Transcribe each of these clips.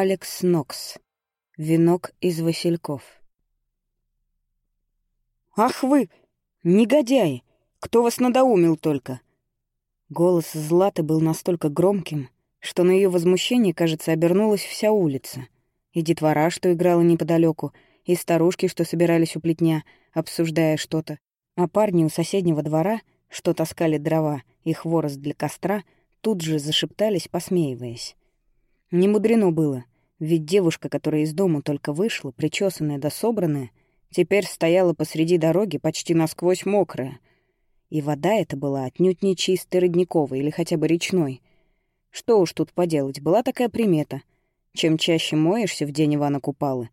Алекс Нокс. Венок из васильков. «Ах вы, негодяи! Кто вас надоумил только?» Голос Златы был настолько громким, что на ее возмущение, кажется, обернулась вся улица. И детвора, что играла неподалеку, и старушки, что собирались у плетня, обсуждая что-то, а парни у соседнего двора, что таскали дрова и хворост для костра, тут же зашептались, посмеиваясь. Не мудрено было, ведь девушка, которая из дома только вышла, причесанная да собранная, теперь стояла посреди дороги почти насквозь мокрая. И вода эта была отнюдь не чистой родниковой или хотя бы речной. Что уж тут поделать, была такая примета. Чем чаще моешься в день Ивана Купалы,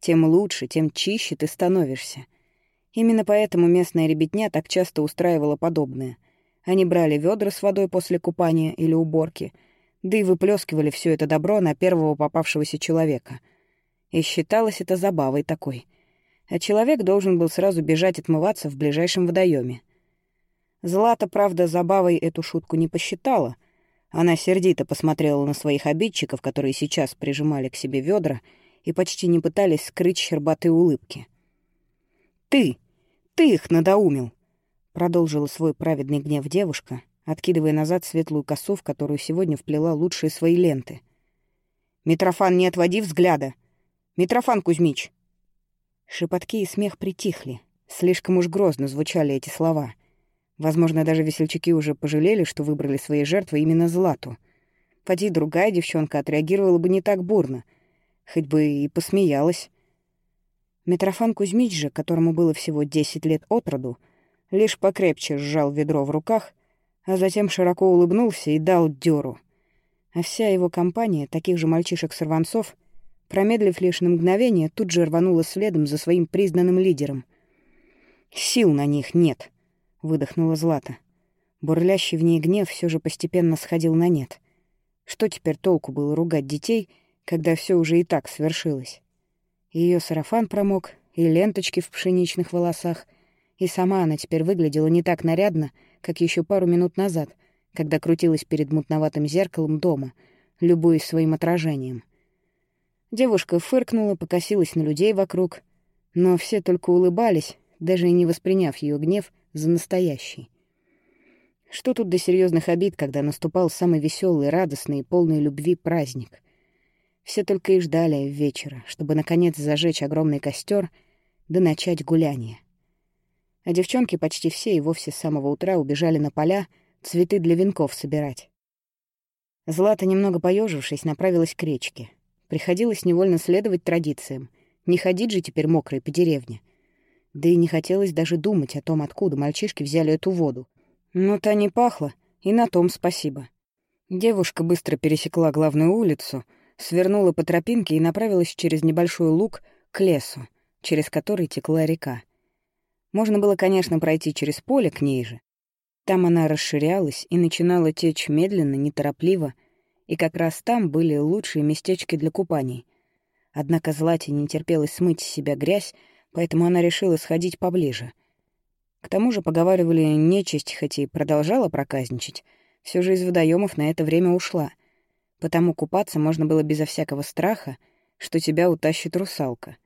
тем лучше, тем чище ты становишься — Именно поэтому местная ребятня так часто устраивала подобное. Они брали ведра с водой после купания или уборки, да и выплескивали все это добро на первого попавшегося человека. И считалось это забавой такой. А человек должен был сразу бежать отмываться в ближайшем водоеме. Злата, правда, забавой эту шутку не посчитала. Она сердито посмотрела на своих обидчиков, которые сейчас прижимали к себе ведра и почти не пытались скрыть щербатые улыбки. — «Ты! Ты их надоумил!» Продолжила свой праведный гнев девушка, откидывая назад светлую косу, в которую сегодня вплела лучшие свои ленты. «Митрофан, не отводи взгляда! Митрофан Кузьмич!» Шепотки и смех притихли. Слишком уж грозно звучали эти слова. Возможно, даже весельчаки уже пожалели, что выбрали своей жертвой именно Злату. Поди другая девчонка отреагировала бы не так бурно, хоть бы и посмеялась. Митрофан Кузьмич же, которому было всего десять лет от роду, лишь покрепче сжал ведро в руках, а затем широко улыбнулся и дал дёру. А вся его компания, таких же мальчишек-сорванцов, промедлив лишь на мгновение, тут же рванула следом за своим признанным лидером. «Сил на них нет», — выдохнула Злата. Бурлящий в ней гнев все же постепенно сходил на нет. Что теперь толку было ругать детей, когда все уже и так свершилось? Ее сарафан промок, и ленточки в пшеничных волосах, и сама она теперь выглядела не так нарядно, как еще пару минут назад, когда крутилась перед мутноватым зеркалом дома, любуясь своим отражением. Девушка фыркнула, покосилась на людей вокруг, но все только улыбались, даже и не восприняв ее гнев за настоящий. Что тут до серьезных обид, когда наступал самый веселый, радостный и полный любви праздник — все только и ждали вечера, чтобы, наконец, зажечь огромный костер да начать гуляние. А девчонки почти все и вовсе с самого утра убежали на поля цветы для венков собирать. Злата, немного поежившись, направилась к речке. Приходилось невольно следовать традициям. Не ходить же теперь мокрой по деревне. Да и не хотелось даже думать о том, откуда мальчишки взяли эту воду. Но та не пахла, и на том спасибо. Девушка быстро пересекла главную улицу — свернула по тропинке и направилась через небольшой луг к лесу, через который текла река. Можно было, конечно, пройти через поле к ней же. Там она расширялась и начинала течь медленно, неторопливо, и как раз там были лучшие местечки для купаний. Однако Злате не терпелось смыть с себя грязь, поэтому она решила сходить поближе. К тому же, поговаривали, нечисть, хоть и продолжала проказничать, все же из водоемов на это время ушла — потому купаться можно было безо всякого страха, что тебя утащит русалка.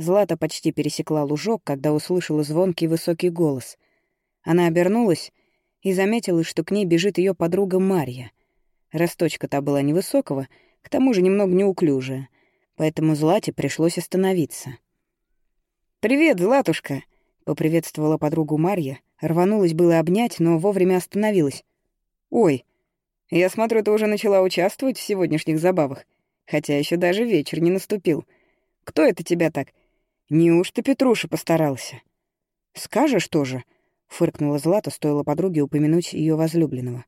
Злата почти пересекла лужок, когда услышала звонкий высокий голос. Она обернулась и заметила, что к ней бежит ее подруга Марья. Росточка-то была невысокого, к тому же немного неуклюжая, поэтому Злате пришлось остановиться. «Привет, Златушка!» — поприветствовала подругу Марья, рванулась было обнять, но вовремя остановилась. «Ой, я смотрю, ты уже начала участвовать в сегодняшних забавах, хотя еще даже вечер не наступил. Кто это тебя так? Неужто Петруша постарался? Скажешь тоже, фыркнула Злата, стоило подруге упомянуть ее возлюбленного.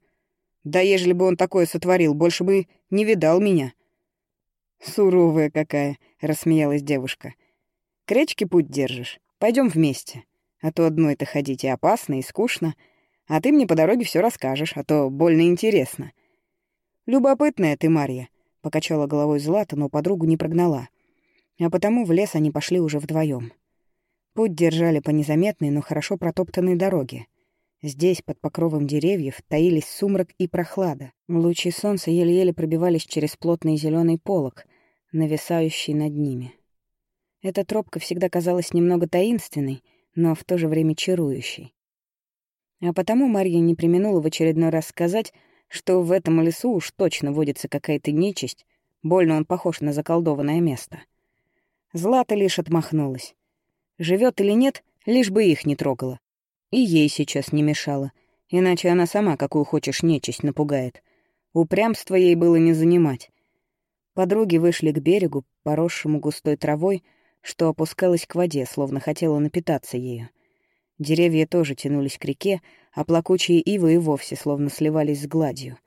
Да ежели бы он такое сотворил, больше бы не видал меня. Суровая какая, рассмеялась девушка. К речке путь держишь. Пойдем вместе. А то одной-то ходить и опасно, и скучно — а ты мне по дороге все расскажешь, а то больно интересно». «Любопытная ты, Марья», — покачала головой Злата, но подругу не прогнала. А потому в лес они пошли уже вдвоем. Путь держали по незаметной, но хорошо протоптанной дороге. Здесь, под покровом деревьев, таились сумрак и прохлада. Лучи солнца еле-еле пробивались через плотный зеленый полог, нависающий над ними. Эта тропка всегда казалась немного таинственной, но в то же время чарующей. А потому Марья не применула в очередной раз сказать, что в этом лесу уж точно водится какая-то нечисть, больно он похож на заколдованное место. Злата лишь отмахнулась. Живет или нет, лишь бы их не трогала. И ей сейчас не мешало, иначе она сама какую хочешь нечисть напугает. Упрямство ей было не занимать. Подруги вышли к берегу, поросшему густой травой, что опускалась к воде, словно хотела напитаться ею. Деревья тоже тянулись к реке, а плакучие ивы и вовсе словно сливались с гладью.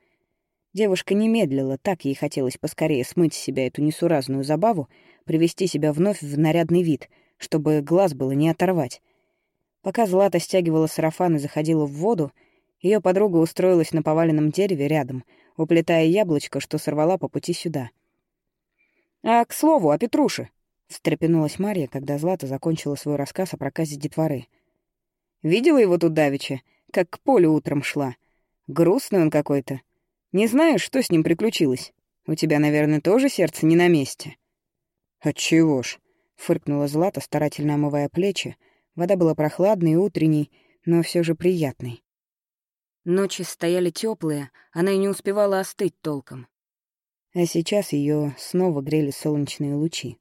Девушка не медлила, так ей хотелось поскорее смыть с себя эту несуразную забаву, привести себя вновь в нарядный вид, чтобы глаз было не оторвать. Пока Злата стягивала сарафан и заходила в воду, ее подруга устроилась на поваленном дереве рядом, уплетая яблочко, что сорвала по пути сюда. «А, к слову, о Петруше!» — встрепенулась Марья, когда Злата закончила свой рассказ о проказе детворы. «Видела его тут давеча, как к полю утром шла? Грустный он какой-то. Не знаешь, что с ним приключилось? У тебя, наверное, тоже сердце не на месте?» «Отчего ж?» — фыркнула Злата, старательно омывая плечи, Вода была прохладной и утренней, но все же приятной. Ночи стояли теплые, она и не успевала остыть толком. А сейчас ее снова грели солнечные лучи.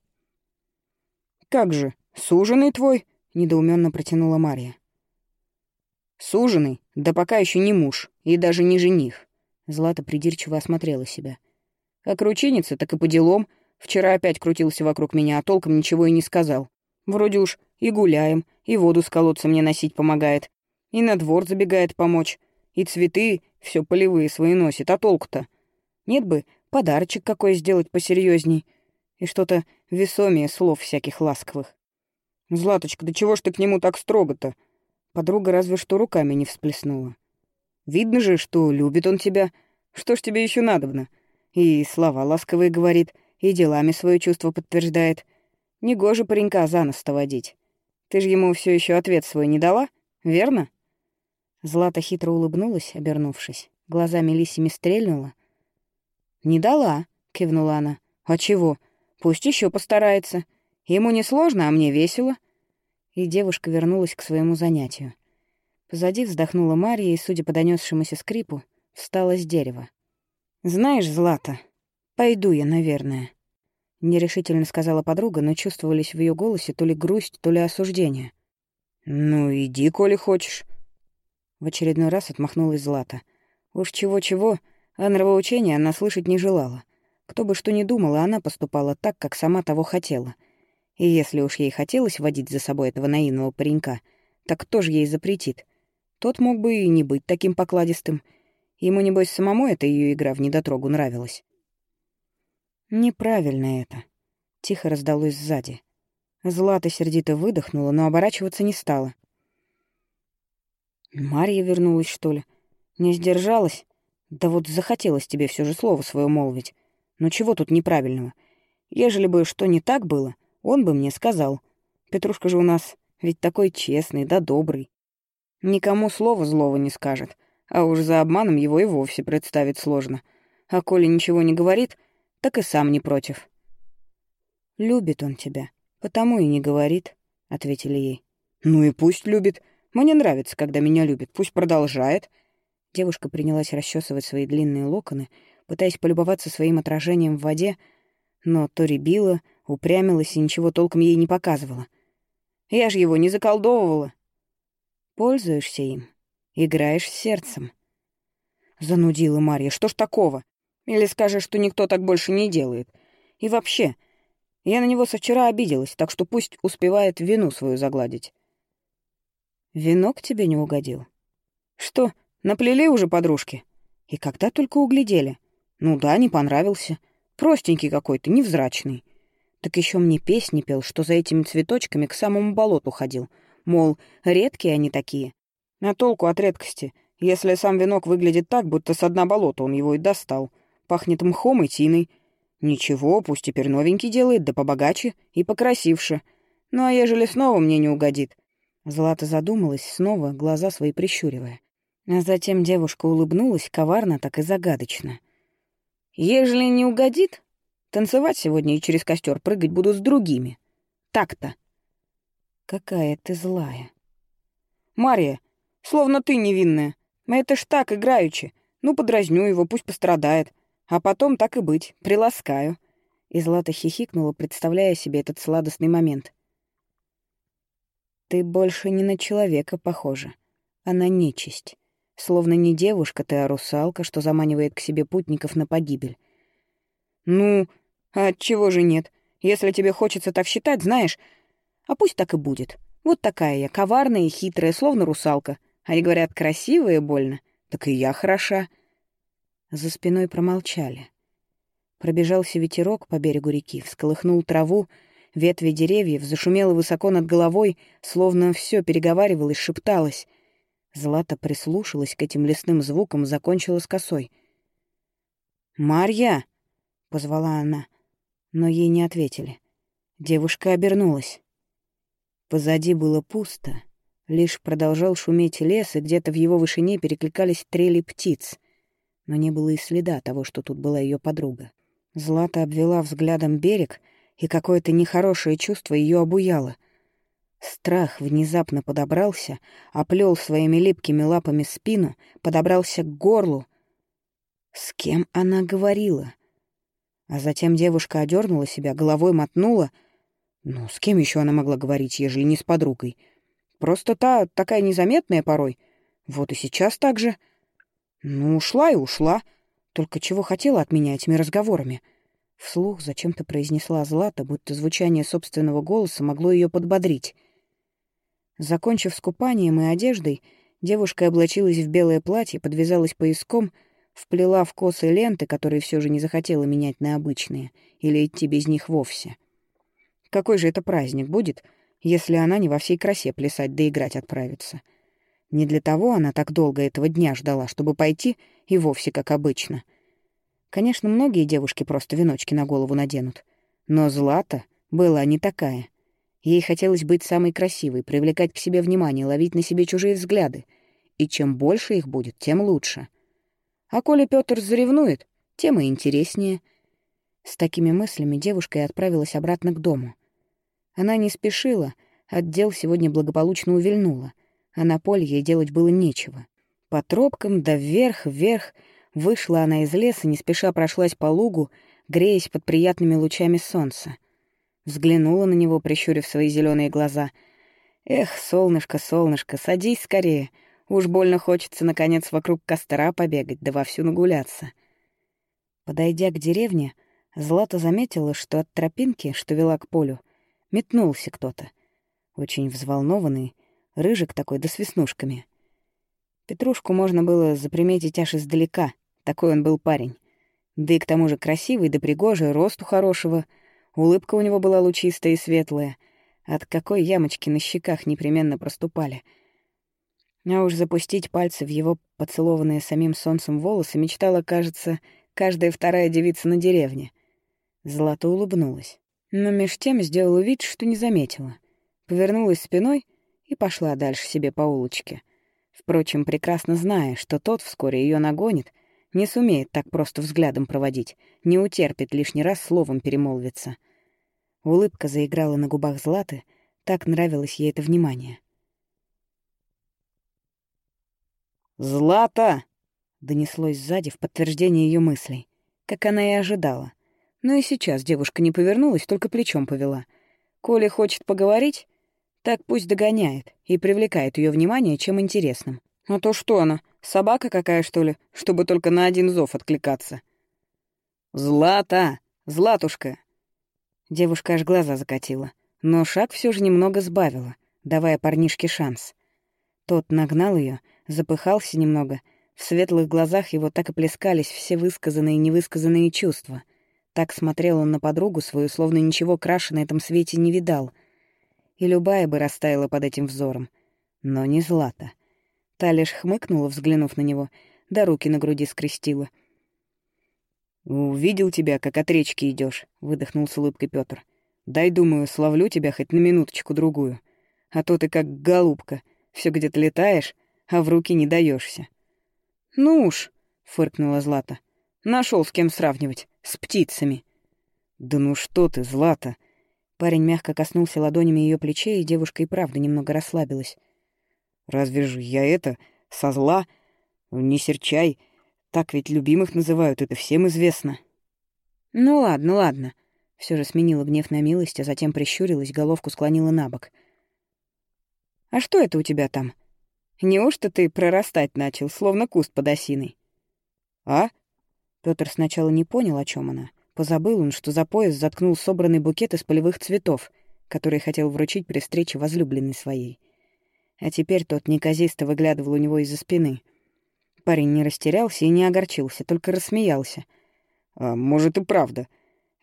«Как же, суженый твой?» — недоуменно протянула Мария. «Суженый? Да пока еще не муж, и даже не жених». Злата придирчиво осмотрела себя. «А кручинится, так и по делам. Вчера опять крутился вокруг меня, а толком ничего и не сказал. Вроде уж и гуляем, и воду с колодца мне носить помогает, и на двор забегает помочь, и цветы все полевые свои носит, а толку-то? Нет бы подарочек какой сделать посерьезней и что-то весомее слов всяких ласковых. «Златочка, да чего ж ты к нему так строго-то?» Подруга разве что руками не всплеснула. «Видно же, что любит он тебя. Что ж тебе еще надобно?» И слова ласковые говорит, и делами свое чувство подтверждает. Негоже паренька за нос-то водить. Ты же ему все еще ответ свой не дала, верно?» Злата хитро улыбнулась, обернувшись. Глазами Лисими стрельнула. «Не дала», — кивнула она. «А чего? Пусть еще постарается. Ему не сложно, а мне весело». И девушка вернулась к своему занятию. Позади вздохнула Мария и, судя по донесшемуся скрипу, встала с дерева. «Знаешь, Злата, пойду я, наверное». — нерешительно сказала подруга, но чувствовались в ее голосе то ли грусть, то ли осуждение. «Ну, иди, коли хочешь». В очередной раз отмахнулась Злата. Уж чего-чего, а нравоучения она слышать не желала. Кто бы что ни думала, она поступала так, как сама того хотела. И если уж ей хотелось водить за собой этого наивного паренька, так кто же ей запретит? Тот мог бы и не быть таким покладистым. Ему, небось, самому эта ее игра в недотрогу нравилась. Неправильно это. Тихо раздалось сзади. Злата сердито выдохнула, но оборачиваться не стала. Марья вернулась, что ли? Не сдержалась? Да вот захотелось тебе все же слово свое молвить. Но чего тут неправильного? Ежели бы что не так было, он бы мне сказал. Петрушка же у нас ведь такой честный да добрый. Никому слова злого не скажет, а уж за обманом его и вовсе представить сложно. А коли ничего не говорит, так и сам не против. «Любит он тебя, потому и не говорит», — ответили ей. «Ну и пусть любит. Мне нравится, когда меня любит. Пусть продолжает». Девушка принялась расчесывать свои длинные локоны, пытаясь полюбоваться своим отражением в воде, но то рябила, упрямилась и ничего толком ей не показывала. «Я ж его не заколдовывала». «Пользуешься им, играешь сердцем». Занудила Марья. «Что ж такого? Или скажешь, что никто так больше не делает. И вообще, я на него со вчера обиделась, так что пусть успевает вину свою загладить. Венок тебе не угодил? Что, наплели уже подружки? И когда только углядели? Ну да, не понравился. Простенький какой-то, невзрачный. Так еще мне песни пел, что за этими цветочками к самому болоту ходил. Мол, редкие они такие. А толку от редкости, если сам венок выглядит так, будто с дна болота он его и достал — Пахнет мхом и тиной. Ничего, пусть теперь новенький делает, да побогаче и покрасивше. Ну а ежели снова мне не угодит?» Злата задумалась, снова глаза свои прищуривая. А затем девушка улыбнулась коварно, так и загадочно. «Ежели не угодит, танцевать сегодня и через костер прыгать буду с другими. Так-то». «Какая ты злая». «Марья, словно ты невинная. Это ж так, играючи. Ну, подразню его, пусть пострадает. А потом, так и быть, приласкаю». И Злата хихикнула, представляя себе этот сладостный момент. «Ты больше не на человека похожа, а на нечисть. Словно не девушка ты, а русалка, что заманивает к себе путников на погибель. Ну, а чего же нет? Если тебе хочется так считать, знаешь, а пусть так и будет. Вот такая я, коварная и хитрая, словно русалка. Они говорят, красивая и больно. Так и я хороша. За спиной промолчали. Пробежался ветерок по берегу реки, всколыхнул траву, ветви деревьев, зашумело высоко над головой, словно все переговаривалось, шепталось. Злата прислушалась к этим лесным звукам, закончила с косой. «Марья!» — позвала она, но ей не ответили. Девушка обернулась. Позади было пусто, лишь продолжал шуметь лес, и где-то в его вышине перекликались трели птиц, но не было и следа того, что тут была ее подруга. Злата обвела взглядом берег, и какое-то нехорошее чувство ее обуяло — Страх внезапно подобрался, оплел своими липкими лапами спину, подобрался к горлу. С кем она говорила? А затем девушка одернула себя, головой мотнула. Ну, с кем еще она могла говорить, ежели не с подругой? Просто та такая незаметная порой. Вот и сейчас так же. Ну, ушла и ушла. Только чего хотела от меня этими разговорами? Вслух зачем-то произнесла Злата, будто звучание собственного голоса могло ее подбодрить. Закончив с купанием и одеждой, девушка облачилась в белое платье, подвязалась пояском, вплела в косы ленты, которые все же не захотела менять на обычные, или идти без них вовсе. Какой же это праздник будет, если она не во всей красе плясать да играть отправится? Не для того она так долго этого дня ждала, чтобы пойти и вовсе как обычно. Конечно, многие девушки просто веночки на голову наденут. Но Злата была не такая — Ей хотелось быть самой красивой, привлекать к себе внимание, ловить на себе чужие взгляды. И чем больше их будет, тем лучше. А коли Пётр заревнует, тем и интереснее. С такими мыслями девушка и отправилась обратно к дому. Она не спешила, отдел сегодня благополучно увильнула, а на поле ей делать было нечего. По тропкам да вверх-вверх вышла она из леса, не спеша прошлась по лугу, греясь под приятными лучами солнца. Взглянула на него, прищурив свои зеленые глаза. «Эх, солнышко, солнышко, садись скорее. Уж больно хочется, наконец, вокруг костра побегать, да вовсю нагуляться». Подойдя к деревне, Злата заметила, что от тропинки, что вела к полю, метнулся кто-то. Очень взволнованный, рыжик такой, да с веснушками. Петрушку можно было заприметить аж издалека, такой он был парень. Да и к тому же красивый да пригожий, росту хорошего — Улыбка у него была лучистая и светлая. От какой ямочки на щеках непременно проступали. А уж запустить пальцы в его поцелованные самим солнцем волосы мечтала, кажется, каждая вторая девица на деревне. Злата улыбнулась. Но меж тем сделала вид, что не заметила. Повернулась спиной и пошла дальше себе по улочке. Впрочем, прекрасно зная, что тот вскоре ее нагонит, не сумеет так просто взглядом проводить, не утерпит лишний раз словом перемолвиться. Улыбка заиграла на губах Златы, так нравилось ей это внимание. «Злата!» — донеслось сзади в подтверждение ее мыслей, как она и ожидала. Но и сейчас девушка не повернулась, только плечом повела. Коля хочет поговорить, так пусть догоняет и привлекает ее внимание чем интересным. А то что она, собака какая, что ли, чтобы только на один зов откликаться? «Злата! Златушка!» Девушка аж глаза закатила, но шаг все же немного сбавила, давая парнишке шанс. Тот нагнал ее, запыхался немного, в светлых глазах его так и плескались все высказанные и невысказанные чувства. Так смотрел он на подругу свою, словно ничего краше на этом свете не видал. И любая бы растаяла под этим взором. Но не Злата. Та лишь хмыкнула, взглянув на него, да руки на груди скрестила — «Увидел тебя, как от речки идешь, выдохнул с улыбкой Пётр. «Дай, думаю, словлю тебя хоть на минуточку-другую. А то ты как голубка, все где-то летаешь, а в руки не даешься. «Ну уж», — фыркнула Злата. Нашел с кем сравнивать. С птицами». «Да ну что ты, Злата!» Парень мягко коснулся ладонями ее плечей, и девушка и правда немного расслабилась. «Разве же я это, со зла? Не серчай. Так ведь любимых называют, это всем известно». «Ну ладно, ладно». Все же сменила гнев на милость, а затем прищурилась, головку склонила на бок. «А что это у тебя там? Неужто ты прорастать начал, словно куст под осиной?» «А?» Пётр сначала не понял, о чем она. Позабыл он, что за пояс заткнул собранный букет из полевых цветов, который хотел вручить при встрече возлюбленной своей. А теперь тот неказисто выглядывал у него из-за спины. Парень не растерялся и не огорчился, только рассмеялся. «А может, и правда.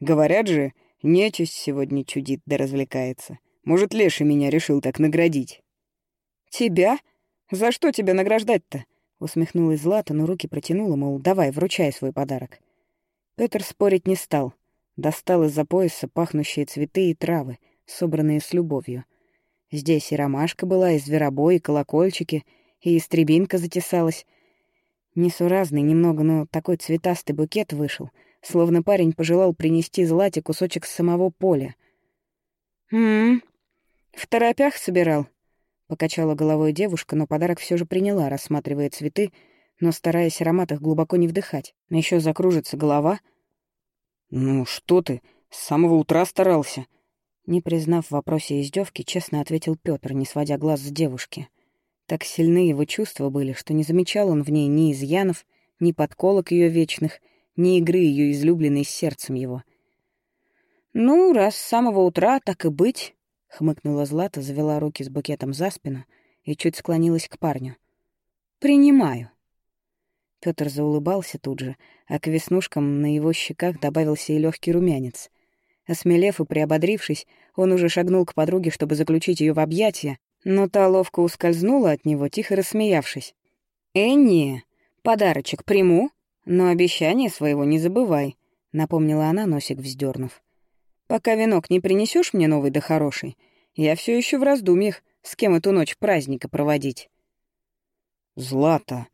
Говорят же, нечисть сегодня чудит да развлекается. Может, Леша меня решил так наградить?» «Тебя? За что тебя награждать-то?» Усмехнулась Злата, но руки протянула, мол, давай, вручай свой подарок. Петр спорить не стал. Достал из-за пояса пахнущие цветы и травы, собранные с любовью. Здесь и ромашка была, и зверобой, и колокольчики, и истребинка затесалась. Несуразный немного, но такой цветастый букет вышел, словно парень пожелал принести Злате кусочек самого поля. «М-м, в торопях собирал?» — покачала головой девушка, но подарок все же приняла, рассматривая цветы, но стараясь аромат их глубоко не вдыхать. Еще закружится голова. «Ну что ты, с самого утра старался». Не признав в вопросе издевки, честно ответил Петр, не сводя глаз с девушки. Так сильны его чувства были, что не замечал он в ней ни изъянов, ни подколок ее вечных, ни игры ее излюбленной с сердцем его. «Ну, раз с самого утра, так и быть», — хмыкнула Злата, завела руки с букетом за спину и чуть склонилась к парню. «Принимаю». Пётр заулыбался тут же, а к веснушкам на его щеках добавился и легкий румянец. Осмелев и приободрившись, он уже шагнул к подруге, чтобы заключить ее в объятия, но та ловко ускользнула от него, тихо рассмеявшись. «Э, не, подарочек приму, но обещание своего не забывай», — напомнила она, носик вздернув. «Пока венок не принесешь мне новый да хороший, я все еще в раздумьях, с кем эту ночь праздника проводить». «Злата»,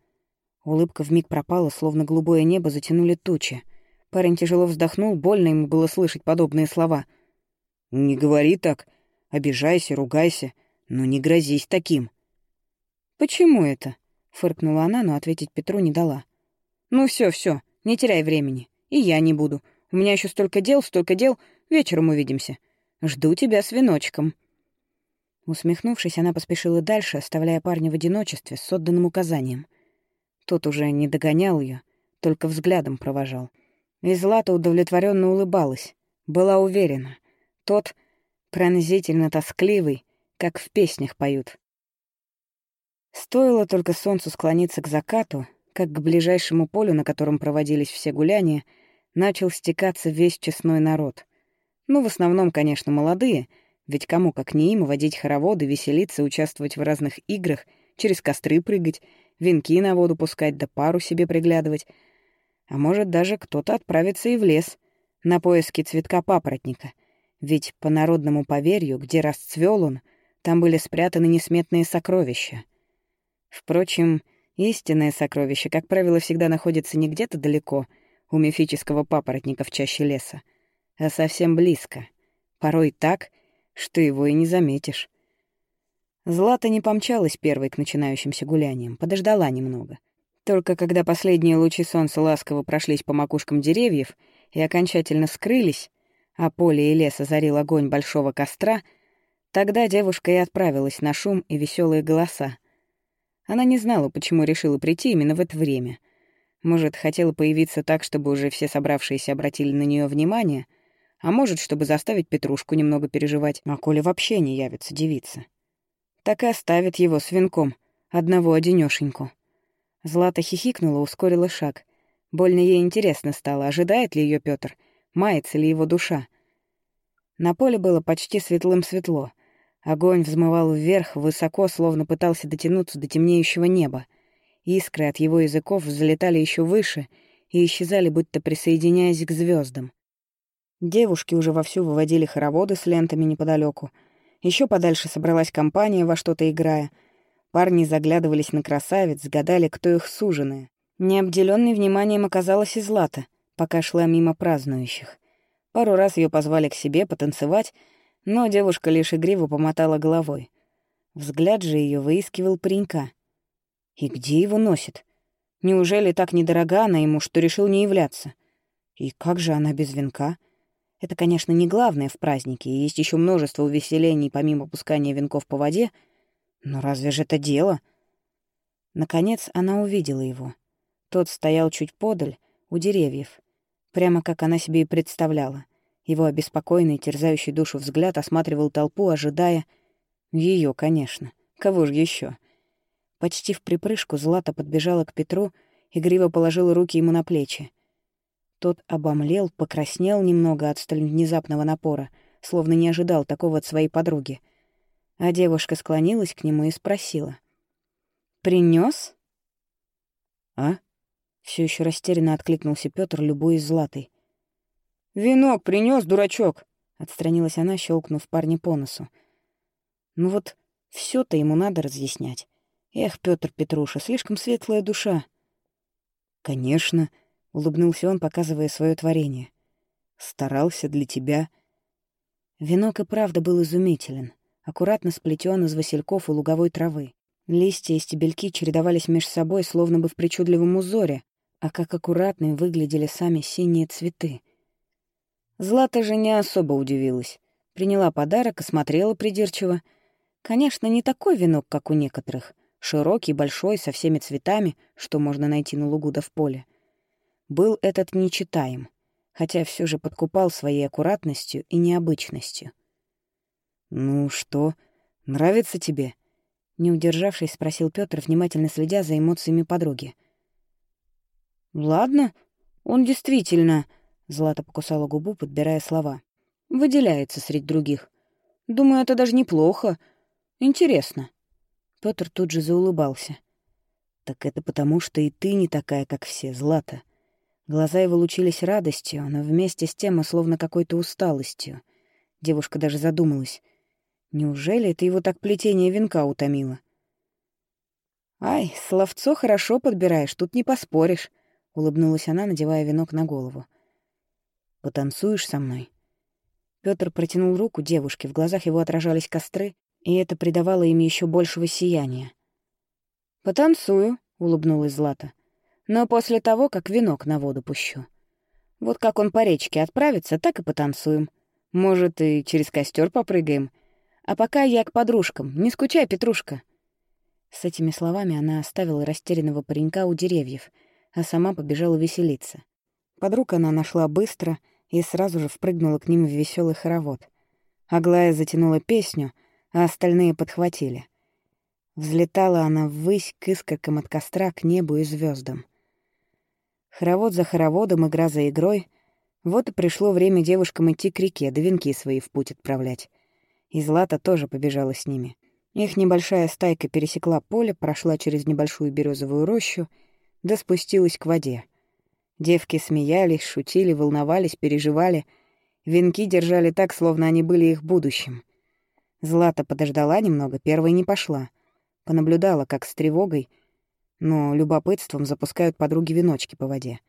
Улыбка вмиг пропала, словно голубое небо затянули тучи. Парень тяжело вздохнул, больно ему было слышать подобные слова. «Не говори так. Обижайся, ругайся, но не грозись таким». «Почему это?» — фыркнула она, но ответить Петру не дала. «Ну все, все, не теряй времени. И я не буду. У меня еще столько дел, столько дел. Вечером увидимся. Жду тебя с веночком». Усмехнувшись, она поспешила дальше, оставляя парня в одиночестве с отданным указанием — тот уже не догонял ее, только взглядом провожал. И Злата удовлетворенно улыбалась, была уверена. Тот пронзительно тоскливый, как в песнях поют. Стоило только солнцу склониться к закату, как к ближайшему полю, на котором проводились все гуляния, начал стекаться весь честной народ. Ну, в основном, конечно, молодые, ведь кому, как не им, водить хороводы, веселиться, участвовать в разных играх, через костры прыгать венки на воду пускать да пару себе приглядывать. А может, даже кто-то отправится и в лес на поиски цветка папоротника. Ведь по народному поверью, где расцвел он, там были спрятаны несметные сокровища. Впрочем, истинное сокровище, как правило, всегда находится не где-то далеко, у мифического папоротника в чаще леса, а совсем близко. Порой так, что его и не заметишь. Злата не помчалась первой к начинающимся гуляниям, подождала немного. Только когда последние лучи солнца ласково прошлись по макушкам деревьев и окончательно скрылись, а поле и лес озарил огонь большого костра, тогда девушка и отправилась на шум и веселые голоса. Она не знала, почему решила прийти именно в это время. Может, хотела появиться так, чтобы уже все собравшиеся обратили на нее внимание, а может, чтобы заставить Петрушку немного переживать, а коли вообще не явится девица так и оставит его с венком, одного одинёшеньку. Злата хихикнула, ускорила шаг. Больно ей интересно стало, ожидает ли ее Петр, мается ли его душа. На поле было почти светлым-светло. Огонь взмывал вверх, высоко, словно пытался дотянуться до темнеющего неба. Искры от его языков взлетали еще выше и исчезали, будто присоединяясь к звездам. Девушки уже вовсю выводили хороводы с лентами неподалеку — еще подальше собралась компания, во что-то играя. Парни заглядывались на красавиц, гадали, кто их суженые. Необделенной вниманием оказалась и Злата, пока шла мимо празднующих. Пару раз ее позвали к себе потанцевать, но девушка лишь игриво помотала головой. Взгляд же ее выискивал паренька. И где его носит? Неужели так недорога она ему, что решил не являться? И как же она без венка? Это, конечно, не главное в празднике, и есть еще множество увеселений помимо пускания венков по воде, но разве же это дело? Наконец она увидела его. Тот стоял чуть подаль, у деревьев, прямо как она себе и представляла. Его обеспокоенный, терзающий душу взгляд осматривал толпу, ожидая... ее, конечно. Кого же еще? Почти в припрыжку Злата подбежала к Петру, игриво положила руки ему на плечи. Тот обомлел, покраснел немного от столь внезапного напора, словно не ожидал такого от своей подруги. А девушка склонилась к нему и спросила. «Принёс?» «А?» — все еще растерянно откликнулся Петр, любуясь Златой. «Венок принёс, дурачок!» — отстранилась она, щелкнув парня по носу. «Ну вот все то ему надо разъяснять. Эх, Петр Петруша, слишком светлая душа». «Конечно», — улыбнулся он, показывая свое творение. «Старался для тебя». Венок и правда был изумителен, аккуратно сплетен из васильков и луговой травы. Листья и стебельки чередовались меж собой, словно бы в причудливом узоре, а как аккуратно выглядели сами синие цветы. Злата же не особо удивилась. Приняла подарок и смотрела придирчиво. Конечно, не такой венок, как у некоторых. Широкий, большой, со всеми цветами, что можно найти на лугу да в поле был этот нечитаем, хотя все же подкупал своей аккуратностью и необычностью. «Ну что, нравится тебе?» Не удержавшись, спросил Петр, внимательно следя за эмоциями подруги. «Ладно, он действительно...» — Злата покусала губу, подбирая слова. «Выделяется среди других. Думаю, это даже неплохо. Интересно». Петр тут же заулыбался. «Так это потому, что и ты не такая, как все, Злата. Глаза его лучились радостью, но вместе с тем и словно какой-то усталостью. Девушка даже задумалась. Неужели это его так плетение венка утомило? «Ай, словцо хорошо подбираешь, тут не поспоришь», — улыбнулась она, надевая венок на голову. «Потанцуешь со мной?» Пётр протянул руку девушке, в глазах его отражались костры, и это придавало им еще большего сияния. «Потанцую», — улыбнулась Злата но после того, как венок на воду пущу. Вот как он по речке отправится, так и потанцуем. Может, и через костер попрыгаем. А пока я к подружкам. Не скучай, Петрушка». С этими словами она оставила растерянного паренька у деревьев, а сама побежала веселиться. Подруг она нашла быстро и сразу же впрыгнула к ним в веселый хоровод. Аглая затянула песню, а остальные подхватили. Взлетала она ввысь к искоркам от костра, к небу и звездам. Хоровод за хороводом, игра за игрой. Вот и пришло время девушкам идти к реке, да венки свои в путь отправлять. И Злата тоже побежала с ними. Их небольшая стайка пересекла поле, прошла через небольшую березовую рощу, да спустилась к воде. Девки смеялись, шутили, волновались, переживали. Венки держали так, словно они были их будущим. Злата подождала немного, первой не пошла. Понаблюдала, как с тревогой — но любопытством запускают подруги веночки по воде.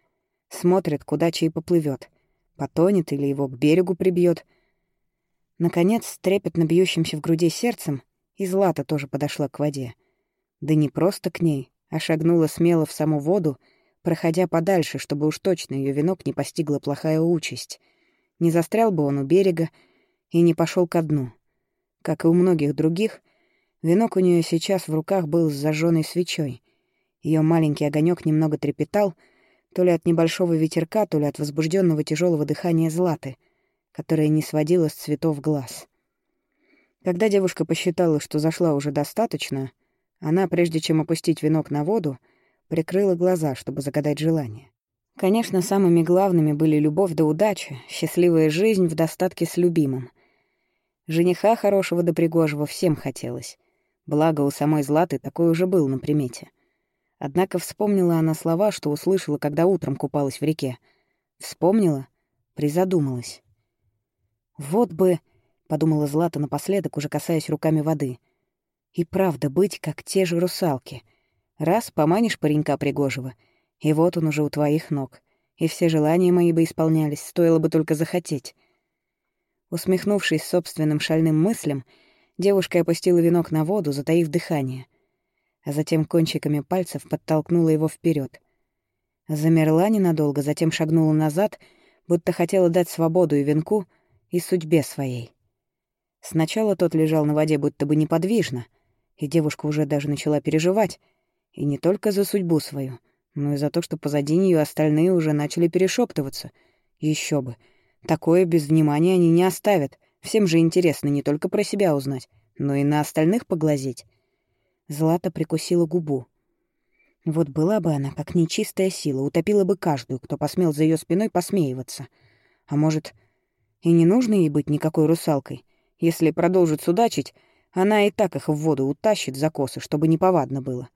Смотрят, куда чей поплывет, потонет или его к берегу прибьет. Наконец, трепетно бьющимся в груди сердцем, и Злата тоже подошла к воде. Да не просто к ней, а шагнула смело в саму воду, проходя подальше, чтобы уж точно ее венок не постигла плохая участь. Не застрял бы он у берега и не пошел ко дну. Как и у многих других, венок у нее сейчас в руках был с зажженной свечой — ее маленький огонек немного трепетал, то ли от небольшого ветерка, то ли от возбужденного тяжелого дыхания Златы, которое не сводило с цветов глаз. Когда девушка посчитала, что зашла уже достаточно, она, прежде чем опустить венок на воду, прикрыла глаза, чтобы загадать желание. Конечно, самыми главными были любовь да удача, счастливая жизнь в достатке с любимым. Жениха хорошего да пригожего всем хотелось. Благо, у самой Златы такой уже был на примете — Однако вспомнила она слова, что услышала, когда утром купалась в реке. Вспомнила, призадумалась. «Вот бы», — подумала Злата напоследок, уже касаясь руками воды, — «и правда быть, как те же русалки. Раз поманишь паренька пригожего, И вот он уже у твоих ног. И все желания мои бы исполнялись, стоило бы только захотеть. Усмехнувшись собственным шальным мыслям, девушка опустила венок на воду, затаив дыхание, а затем кончиками пальцев подтолкнула его вперед. Замерла ненадолго, затем шагнула назад, будто хотела дать свободу и венку, и судьбе своей. Сначала тот лежал на воде будто бы неподвижно, и девушка уже даже начала переживать, и не только за судьбу свою, но и за то, что позади нее остальные уже начали перешептываться. Еще бы. Такое без внимания они не оставят. Всем же интересно не только про себя узнать, но и на остальных поглазеть. Злата прикусила губу. Вот была бы она, как нечистая сила, утопила бы каждую, кто посмел за ее спиной посмеиваться. А может, и не нужно ей быть никакой русалкой. Если продолжит судачить, она и так их в воду утащит за косы, чтобы неповадно было.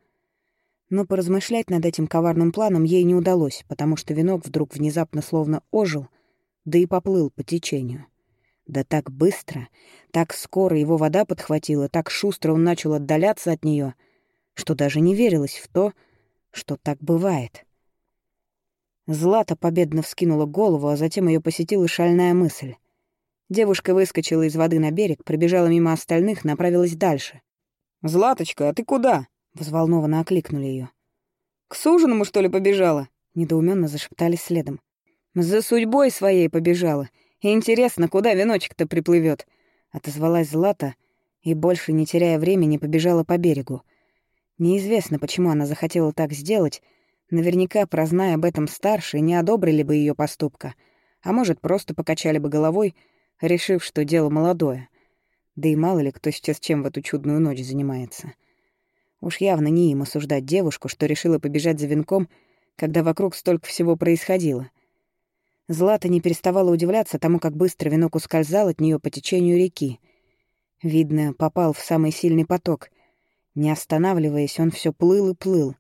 Но поразмышлять над этим коварным планом ей не удалось, потому что венок вдруг внезапно словно ожил, да и поплыл по течению. Да так быстро, так скоро его вода подхватила, так шустро он начал отдаляться от нее, что даже не верилось в то, что так бывает. Злата победно вскинула голову, а затем ее посетила шальная мысль. Девушка выскочила из воды на берег, пробежала мимо остальных, направилась дальше. «Златочка, а ты куда?» — взволнованно окликнули ее. «К суженому, что ли, побежала?» — недоуменно зашептали следом. «За судьбой своей побежала. Интересно, куда веночек-то приплывет? отозвалась Злата и, больше не теряя времени, побежала по берегу. Неизвестно, почему она захотела так сделать. Наверняка, прозная об этом старшие, не одобрили бы ее поступка, а может, просто покачали бы головой, решив, что дело молодое. Да и мало ли кто сейчас чем в эту чудную ночь занимается. Уж явно не им осуждать девушку, что решила побежать за венком, когда вокруг столько всего происходило. Злата не переставала удивляться тому, как быстро венок ускользал от нее по течению реки. Видно, попал в самый сильный поток. Не останавливаясь, он все плыл и плыл.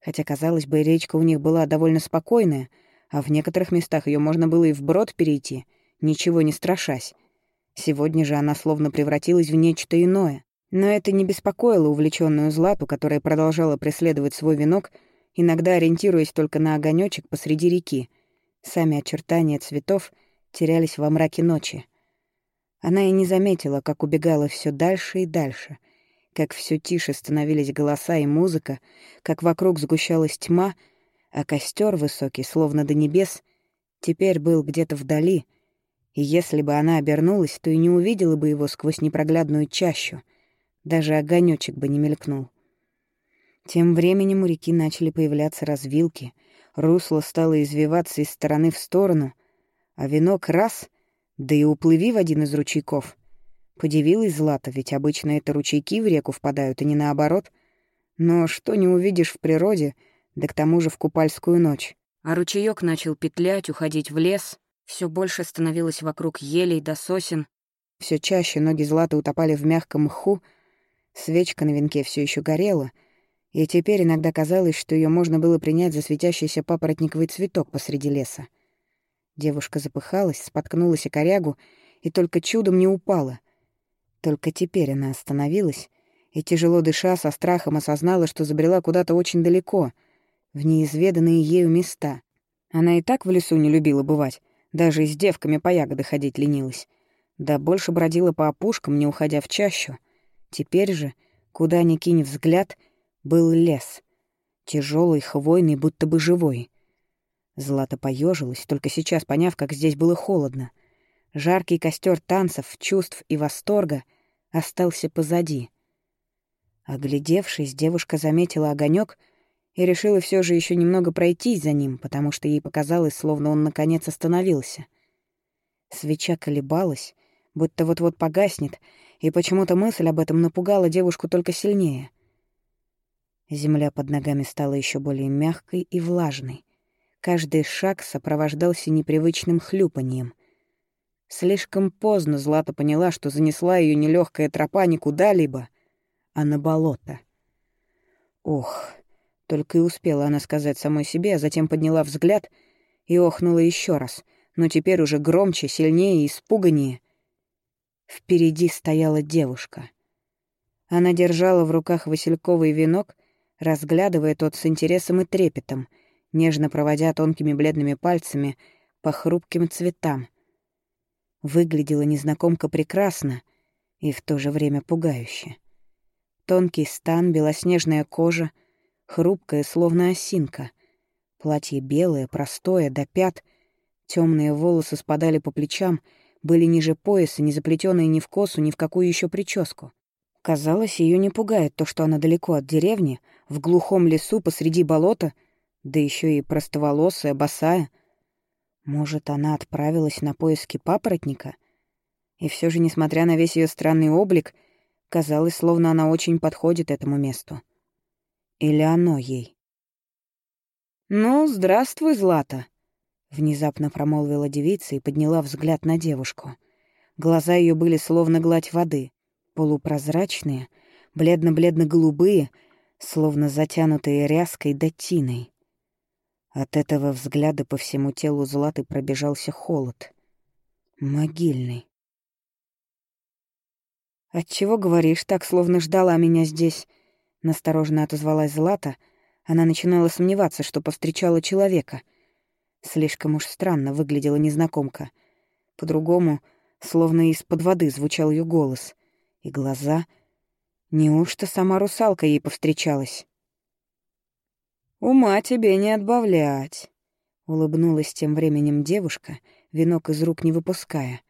Хотя, казалось бы, речка у них была довольно спокойная, а в некоторых местах ее можно было и вброд перейти, ничего не страшась. Сегодня же она словно превратилась в нечто иное. Но это не беспокоило увлеченную Злату, которая продолжала преследовать свой венок, иногда ориентируясь только на огонечек посреди реки. Сами очертания цветов терялись во мраке ночи. Она и не заметила, как убегала все дальше и дальше, как все тише становились голоса и музыка, как вокруг сгущалась тьма, а костер высокий, словно до небес, теперь был где-то вдали, и если бы она обернулась, то и не увидела бы его сквозь непроглядную чащу — даже огонечек бы не мелькнул. Тем временем у реки начали появляться развилки, русло стало извиваться из стороны в сторону, а венок раз, да и уплыви в один из ручейков. Подивилась Злата, ведь обычно это ручейки в реку впадают, и не наоборот. Но что не увидишь в природе, да к тому же в купальскую ночь. А ручеёк начал петлять, уходить в лес, все больше становилось вокруг елей до сосен, все чаще ноги Златы утопали в мягком мху, Свечка на венке все еще горела, и теперь иногда казалось, что ее можно было принять за светящийся папоротниковый цветок посреди леса. Девушка запыхалась, споткнулась о корягу и только чудом не упала. Только теперь она остановилась и, тяжело дыша, со страхом осознала, что забрела куда-то очень далеко, в неизведанные ею места. Она и так в лесу не любила бывать, даже и с девками по ягоды ходить ленилась. Да больше бродила по опушкам, не уходя в чащу. Теперь же, куда ни кинь взгляд, был лес. тяжелый, хвойный, будто бы живой. Злата поежилась, только сейчас поняв, как здесь было холодно. Жаркий костер танцев, чувств и восторга остался позади. Оглядевшись, девушка заметила огонек и решила все же еще немного пройтись за ним, потому что ей показалось, словно он наконец остановился. Свеча колебалась, будто вот-вот погаснет, и почему-то мысль об этом напугала девушку только сильнее. Земля под ногами стала еще более мягкой и влажной. Каждый шаг сопровождался непривычным хлюпаньем. Слишком поздно Злата поняла, что занесла ее нелегкая тропа не куда-либо, а на болото. Ох, только и успела она сказать самой себе, а затем подняла взгляд и охнула еще раз, но теперь уже громче, сильнее и испуганнее. Впереди стояла девушка. Она держала в руках васильковый венок, разглядывая тот с интересом и трепетом, нежно проводя тонкими бледными пальцами по хрупким цветам. Выглядела незнакомка прекрасно и в то же время пугающе. Тонкий стан, белоснежная кожа, хрупкая, словно осинка. Платье белое, простое, до пят. Темные волосы спадали по плечам, были ниже пояса, не заплетенные ни в косу, ни в какую еще прическу. Казалось, ее не пугает то, что она далеко от деревни, в глухом лесу посреди болота, да еще и простоволосая, босая — может, она отправилась на поиски папоротника? И все же, несмотря на весь ее странный облик, казалось, словно она очень подходит этому месту. Или оно ей? «Ну, здравствуй, Злата!» — внезапно промолвила девица и подняла взгляд на девушку. Глаза ее были словно гладь воды, полупрозрачные, бледно-бледно-голубые, словно затянутые ряской да тиной. От этого взгляда по всему телу Златы пробежался холод. Могильный. «Отчего говоришь так, словно ждала меня здесь?» — настороженно отозвалась Злата. Она начинала сомневаться, что повстречала человека. Слишком уж странно выглядела незнакомка. По-другому, словно из-под воды звучал ее голос. И глаза... Неужто сама русалка ей повстречалась? «Ума тебе не отбавлять», — улыбнулась тем временем девушка, венок из рук не выпуская.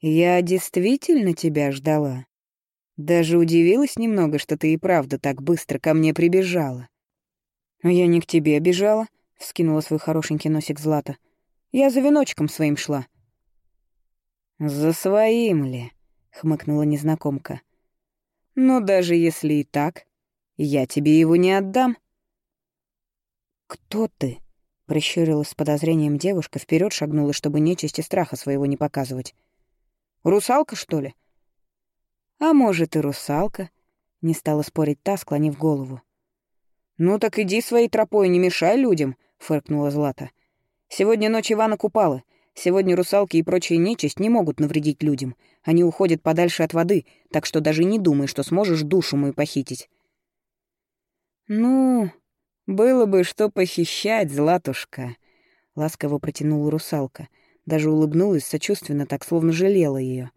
«Я действительно тебя ждала. Даже удивилась немного, что ты и правда так быстро ко мне прибежала». «Я не к тебе бежала», — вскинула свой хорошенький носик Злата. «Я за веночком своим шла». «За своим ли?» — хмыкнула незнакомка. «Но даже если и так, я тебе его не отдам». «Кто ты?» — прищурилась с подозрением девушка, вперед шагнула, чтобы нечисти страха своего не показывать. «Русалка, что ли?» «А может, и русалка», — не стала спорить та, склонив голову. «Ну так иди своей тропой, не мешай людям», — фыркнула Злата. «Сегодня ночь Ивана Купалы. Сегодня русалки и прочая нечисть не могут навредить людям. Они уходят подальше от воды, так что даже не думай, что сможешь душу мою похитить». «Ну, «Было бы что похищать, Златушка», — ласково протянула русалка. Даже улыбнулась сочувственно, так словно жалела ее.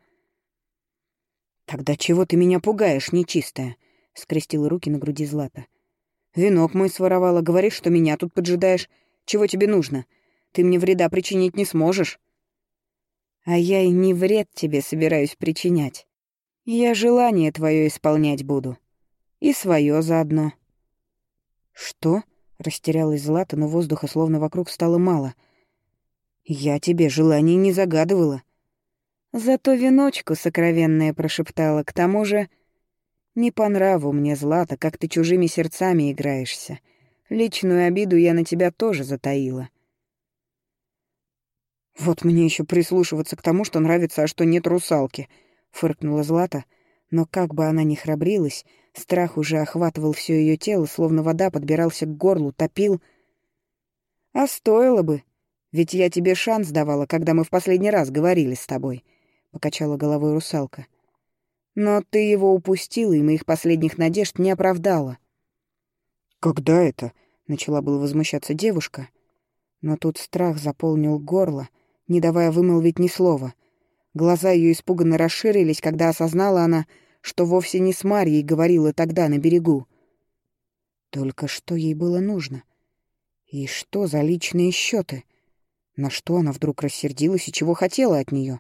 «Тогда чего ты меня пугаешь, нечистая?» — скрестила руки на груди Злата. «Венок мой своровала, говоришь, что меня тут поджидаешь. Чего тебе нужно? Ты мне вреда причинить не сможешь». «А я и не вред тебе собираюсь причинять. Я желание твое исполнять буду. И свое заодно». «Что?» — растерялась Злата, но воздуха словно вокруг стало мало. «Я тебе желаний не загадывала». «Зато веночку сокровенное прошептала, к тому же...» «Не по нраву мне, Злата, как ты чужими сердцами играешься. Личную обиду я на тебя тоже затаила». «Вот мне еще прислушиваться к тому, что нравится, а что нет русалки», — фыркнула Злата, но как бы она ни храбрилась, Страх уже охватывал все ее тело, словно вода подбирался к горлу, топил. «А стоило бы, ведь я тебе шанс давала, когда мы в последний раз говорили с тобой», — покачала головой русалка. «Но ты его упустила, и моих последних надежд не оправдала». «Когда это?» — начала было возмущаться девушка. Но тут страх заполнил горло, не давая вымолвить ни слова. Глаза ее испуганно расширились, когда осознала она, что вовсе не с Марьей говорила тогда на берегу. Только что ей было нужно? И что за личные счеты? На что она вдруг рассердилась и чего хотела от нее?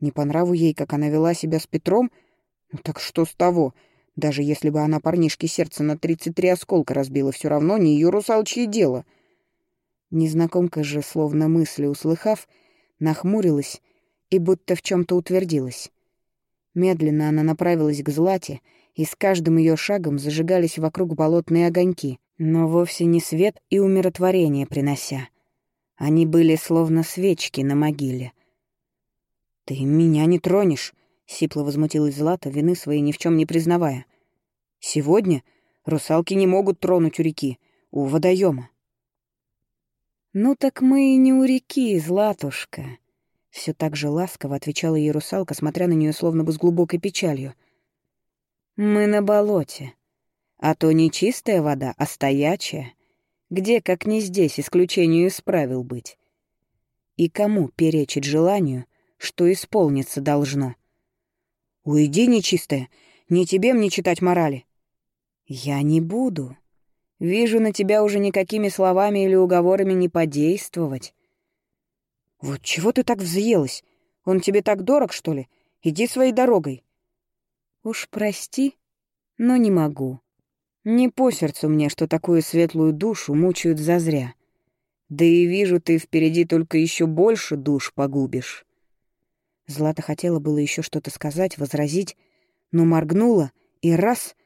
Не по нраву ей, как она вела себя с Петром? Ну так что с того? Даже если бы она парнишке сердце на тридцать три осколка разбила, все равно не ее русалчье дело. Незнакомка же, словно мысли услыхав, нахмурилась и будто в чем то утвердилась. Медленно она направилась к Злате, и с каждым ее шагом зажигались вокруг болотные огоньки, но вовсе не свет и умиротворение принося. Они были словно свечки на могиле. «Ты меня не тронешь!» — сипло возмутилась Злата, вины своей ни в чем не признавая. «Сегодня русалки не могут тронуть у реки, у водоема. «Ну так мы и не у реки, Златушка», все так же ласково отвечала ей русалка, смотря на нее словно бы с глубокой печалью. «Мы на болоте. А то не чистая вода, а стоячая. Где, как не здесь, исключению из правил быть? И кому перечить желанию, что исполниться должно? «Уйди, нечистая, не тебе мне читать морали». «Я не буду. Вижу на тебя уже никакими словами или уговорами не подействовать». «Вот чего ты так взъелась? Он тебе так дорог, что ли? Иди своей дорогой». «Уж прости, но не могу. Не по сердцу мне, что такую светлую душу мучают зазря. Да и вижу, ты впереди только еще больше душ погубишь». Злата хотела было еще что-то сказать, возразить, но моргнула, и раз —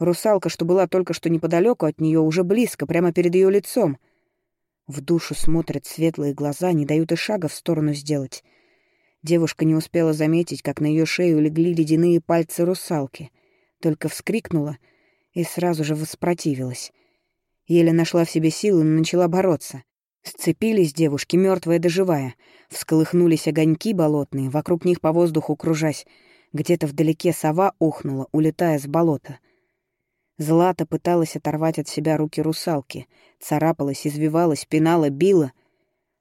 русалка, что была только что неподалеку от нее, уже близко, прямо перед ее лицом. В душу смотрят светлые глаза, не дают и шага в сторону сделать. Девушка не успела заметить, как на ее шею легли ледяные пальцы русалки, только вскрикнула и сразу же воспротивилась. Еле нашла в себе силы, но начала бороться. Сцепились девушки, мертвая да живая. Всколыхнулись огоньки болотные, вокруг них по воздуху кружась. Где-то вдалеке сова охнула, улетая с болота. Злата пыталась оторвать от себя руки русалки. Царапалась, извивалась, пинала, била.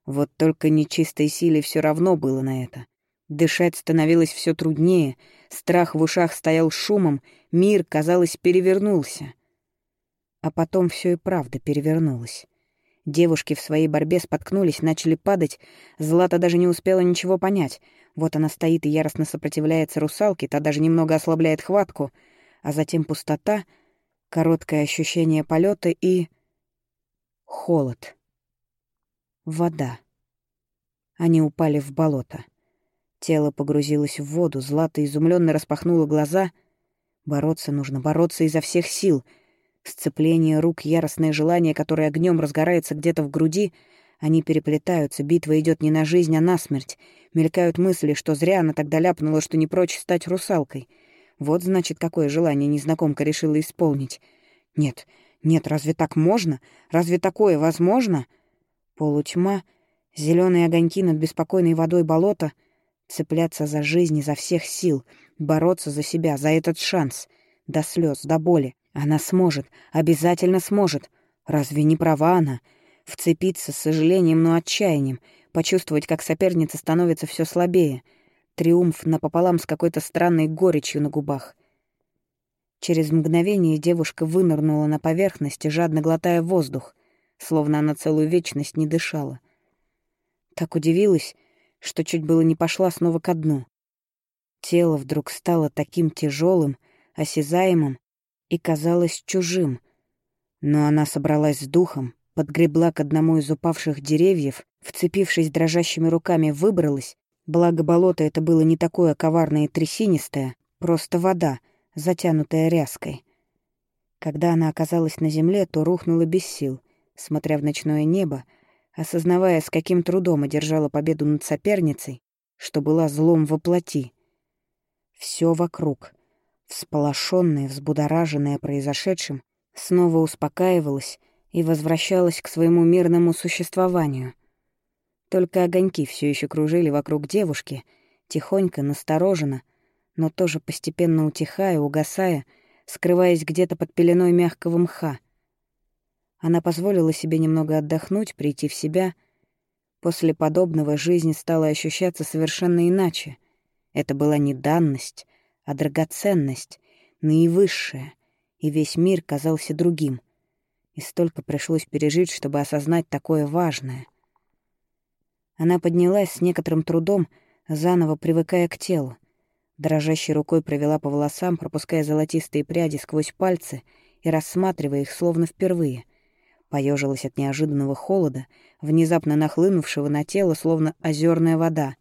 Вот только нечистой силе все равно было на это. Дышать становилось все труднее, страх в ушах стоял шумом, мир, казалось, перевернулся. А потом все и правда перевернулось. Девушки в своей борьбе споткнулись, начали падать. Злата даже не успела ничего понять. Вот она стоит и яростно сопротивляется русалке, та даже немного ослабляет хватку, а затем пустота, короткое ощущение полета и... холод. Вода. Они упали в болото. Тело погрузилось в воду, Злата изумленно распахнула глаза. Бороться нужно, бороться изо всех сил — Сцепление рук, яростное желание, которое огнем разгорается где-то в груди, они переплетаются, битва идет не на жизнь, а на смерть. Мелькают мысли, что зря она тогда ляпнула, что не прочь стать русалкой. Вот, значит, какое желание незнакомка решила исполнить. Нет, нет, разве так можно? Разве такое возможно? Полутьма, зеленые огоньки над беспокойной водой болота, цепляться за жизнь изо всех сил, бороться за себя, за этот шанс, до слез, до боли. Она сможет, обязательно сможет. Разве не права она? Вцепиться с сожалением, но отчаянием, почувствовать, как соперница становится все слабее. Триумф напополам с какой-то странной горечью на губах. Через мгновение девушка вынырнула на поверхность, жадно глотая воздух, словно она целую вечность не дышала. Так удивилась, что чуть было не пошла снова ко дну. Тело вдруг стало таким тяжелым, осязаемым, и казалось чужим. Но она собралась с духом, подгребла к одному из упавших деревьев, вцепившись дрожащими руками, выбралась, благо болото это было не такое коварное и трясинистое, просто вода, затянутая ряской. Когда она оказалась на земле, то рухнула без сил, смотря в ночное небо, осознавая, с каким трудом одержала победу над соперницей, что была злом во плоти. Все вокруг, всполошенная, взбудораженная произошедшим, снова успокаивалась и возвращалась к своему мирному существованию. Только огоньки все еще кружили вокруг девушки, тихонько, настороженно, но тоже постепенно утихая, угасая, скрываясь где-то под пеленой мягкого мха. Она позволила себе немного отдохнуть, прийти в себя. После подобного жизнь стала ощущаться совершенно иначе. Это была не данность, а драгоценность, наивысшая, и весь мир казался другим. И столько пришлось пережить, чтобы осознать такое важное. Она поднялась с некоторым трудом, заново привыкая к телу. Дрожащей рукой провела по волосам, пропуская золотистые пряди сквозь пальцы и рассматривая их словно впервые. Поежилась от неожиданного холода, внезапно нахлынувшего на тело, словно озерная вода.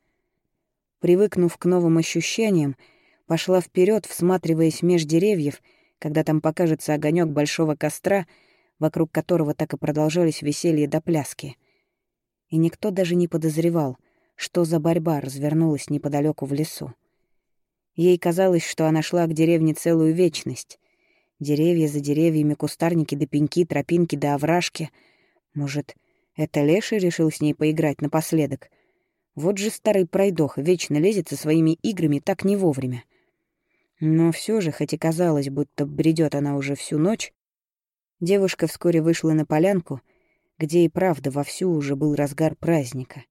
Привыкнув к новым ощущениям, пошла вперед, всматриваясь меж деревьев, когда там покажется огонек большого костра, вокруг которого так и продолжались веселье до пляски. И никто даже не подозревал, что за борьба развернулась неподалеку в лесу. Ей казалось, что она шла к деревне целую вечность. Деревья за деревьями, кустарники да пеньки, тропинки да овражки. Может, это Леший решил с ней поиграть напоследок? Вот же старый пройдох вечно лезет со своими играми так не вовремя. Но все же, хоть и казалось, будто бредет она уже всю ночь, девушка вскоре вышла на полянку, где и правда вовсю уже был разгар праздника.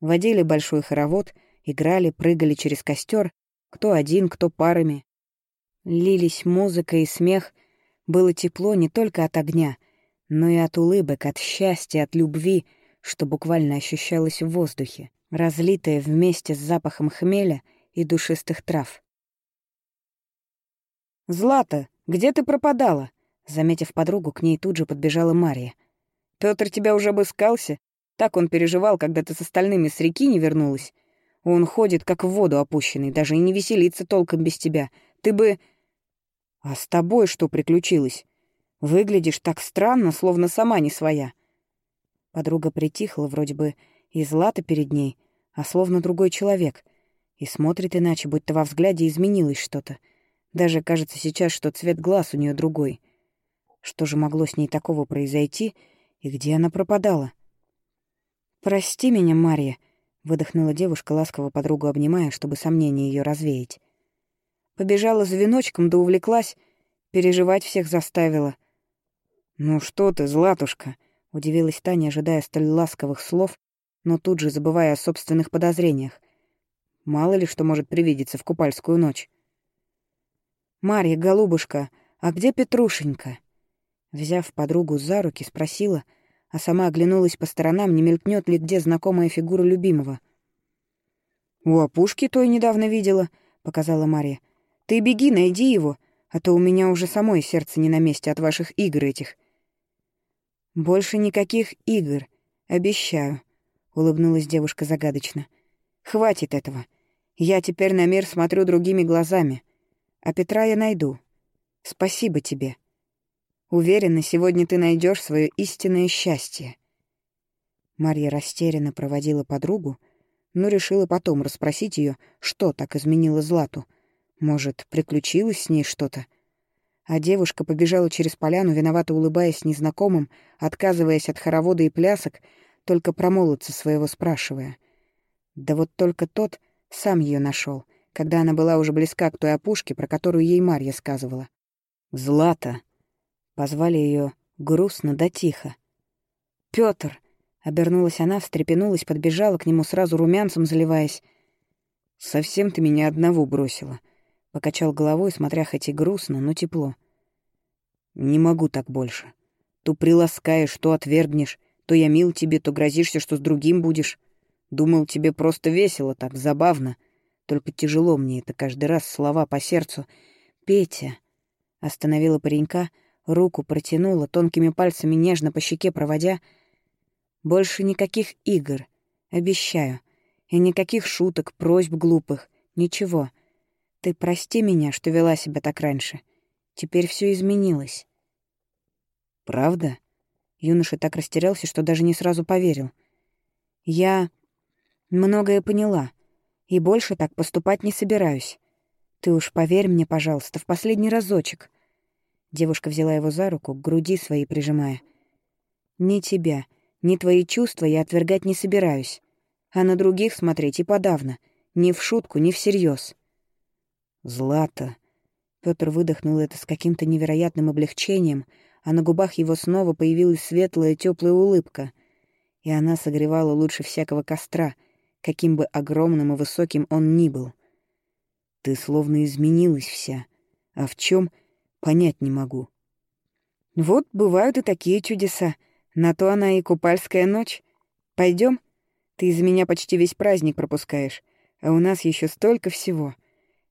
Водили большой хоровод, играли, прыгали через костер, кто один, кто парами. Лились музыка и смех, было тепло не только от огня, но и от улыбок, от счастья, от любви, что буквально ощущалось в воздухе, разлитое вместе с запахом хмеля и душистых трав. «Злата, где ты пропадала?» Заметив подругу, к ней тут же подбежала Мария. Пётр тебя уже обыскался. Так он переживал, когда ты с остальными с реки не вернулась. Он ходит, как в воду опущенный, даже и не веселится толком без тебя. Ты бы... А с тобой что приключилось? Выглядишь так странно, словно сама не своя. Подруга притихла, вроде бы и злата перед ней, а словно другой человек, и смотрит иначе, будто во взгляде изменилось что-то. Даже кажется сейчас, что цвет глаз у нее другой. Что же могло с ней такого произойти, и где она пропадала? «Прости меня, Марья», — выдохнула девушка, ласково подругу обнимая, чтобы сомнения ее развеять. Побежала за веночком, да увлеклась, переживать всех заставила. «Ну что ты, Златушка?» — удивилась Таня, ожидая столь ласковых слов, но тут же забывая о собственных подозрениях. Мало ли что может привидеться в купальскую ночь. «Марья, голубушка, а где Петрушенька?» Взяв подругу за руки, спросила — а сама оглянулась по сторонам, не мелькнет ли где знакомая фигура любимого. «У опушки той недавно видела», — показала Мария. «Ты беги, найди его, а то у меня уже самое сердце не на месте от ваших игр этих». «Больше никаких игр, обещаю», — улыбнулась девушка загадочно. «Хватит этого. Я теперь на мир смотрю другими глазами. А Петра я найду. Спасибо тебе». Уверена, сегодня ты найдешь свое истинное счастье. Марья растерянно проводила подругу, но решила потом расспросить ее, что так изменило Злату. Может, приключилось с ней что-то? А девушка побежала через поляну, виновато улыбаясь незнакомым, отказываясь от хоровода и плясок, только про молодца своего спрашивая. Да вот только тот сам ее нашел, когда она была уже близка к той опушке, про которую ей Марья сказывала. «Злата!» Позвали ее грустно да тихо. Пётр! Обернулась она, встрепенулась, подбежала к нему, сразу румянцем заливаясь. «Совсем ты меня одного бросила», — покачал головой, смотря хоть и грустно, но тепло. «Не могу так больше. То приласкаешь, то отвергнешь, то я мил тебе, то грозишься, что с другим будешь. Думал, тебе просто весело так, забавно. Только тяжело мне это каждый раз слова по сердцу. Петя...» Остановила паренька, — руку протянула, тонкими пальцами нежно по щеке проводя. «Больше никаких игр, обещаю, и никаких шуток, просьб глупых, ничего. Ты прости меня, что вела себя так раньше. Теперь все изменилось». «Правда?» Юноша так растерялся, что даже не сразу поверил. «Я многое поняла, и больше так поступать не собираюсь. Ты уж поверь мне, пожалуйста, в последний разочек. Девушка взяла его за руку, к груди своей прижимая. «Ни тебя, ни твои чувства я отвергать не собираюсь. А на других смотреть и подавно. Ни в шутку, ни всерьез. «Злата!» Пётр выдохнул это с каким-то невероятным облегчением, а на губах его снова появилась светлая теплая улыбка, и она согревала лучше всякого костра, каким бы огромным и высоким он ни был. «Ты словно изменилась вся. А в чем Понять не могу. Вот бывают и такие чудеса. На то она и купальская ночь. Пойдем? Ты из меня почти весь праздник пропускаешь, а у нас еще столько всего.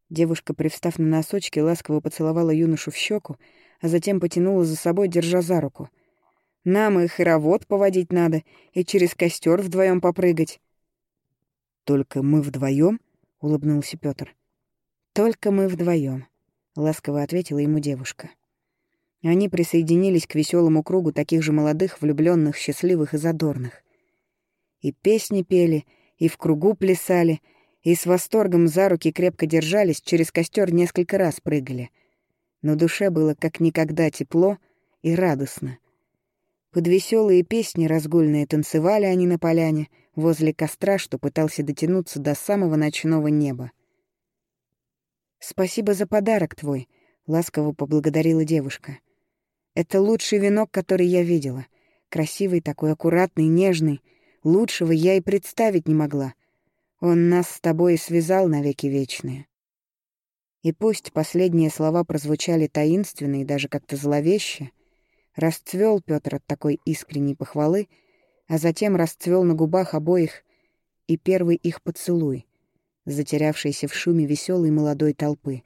Девушка, привстав на носочки, ласково поцеловала юношу в щеку, а затем потянула за собой, держа за руку. Нам и хоровод поводить надо, и через костер вдвоем попрыгать. Только мы вдвоем? улыбнулся Петр. Только мы вдвоем. — ласково ответила ему девушка. Они присоединились к веселому кругу таких же молодых, влюбленных, счастливых и задорных. И песни пели, и в кругу плясали, и с восторгом за руки крепко держались, через костер несколько раз прыгали. Но душе было как никогда тепло и радостно. Под веселые песни разгульные танцевали они на поляне, возле костра, что пытался дотянуться до самого ночного неба. «Спасибо за подарок твой», — ласково поблагодарила девушка. «Это лучший венок, который я видела. Красивый такой, аккуратный, нежный. Лучшего я и представить не могла. Он нас с тобой и связал навеки вечные. И пусть последние слова прозвучали таинственно и даже как-то зловеще, расцвел Петр от такой искренней похвалы, а затем расцвел на губах обоих и первый их поцелуй, затерявшийся в шуме веселой молодой толпы.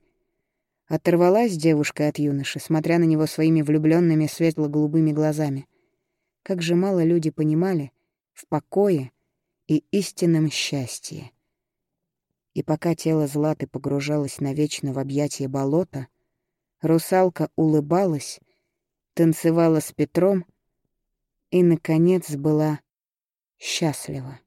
Оторвалась девушка от юноши, смотря на него своими влюбленными светло-голубыми глазами. Как же мало люди понимали в покое и истинном счастье. И пока тело Златы погружалось навечно в объятия болота, русалка улыбалась, танцевала с Петром и, наконец, была счастлива.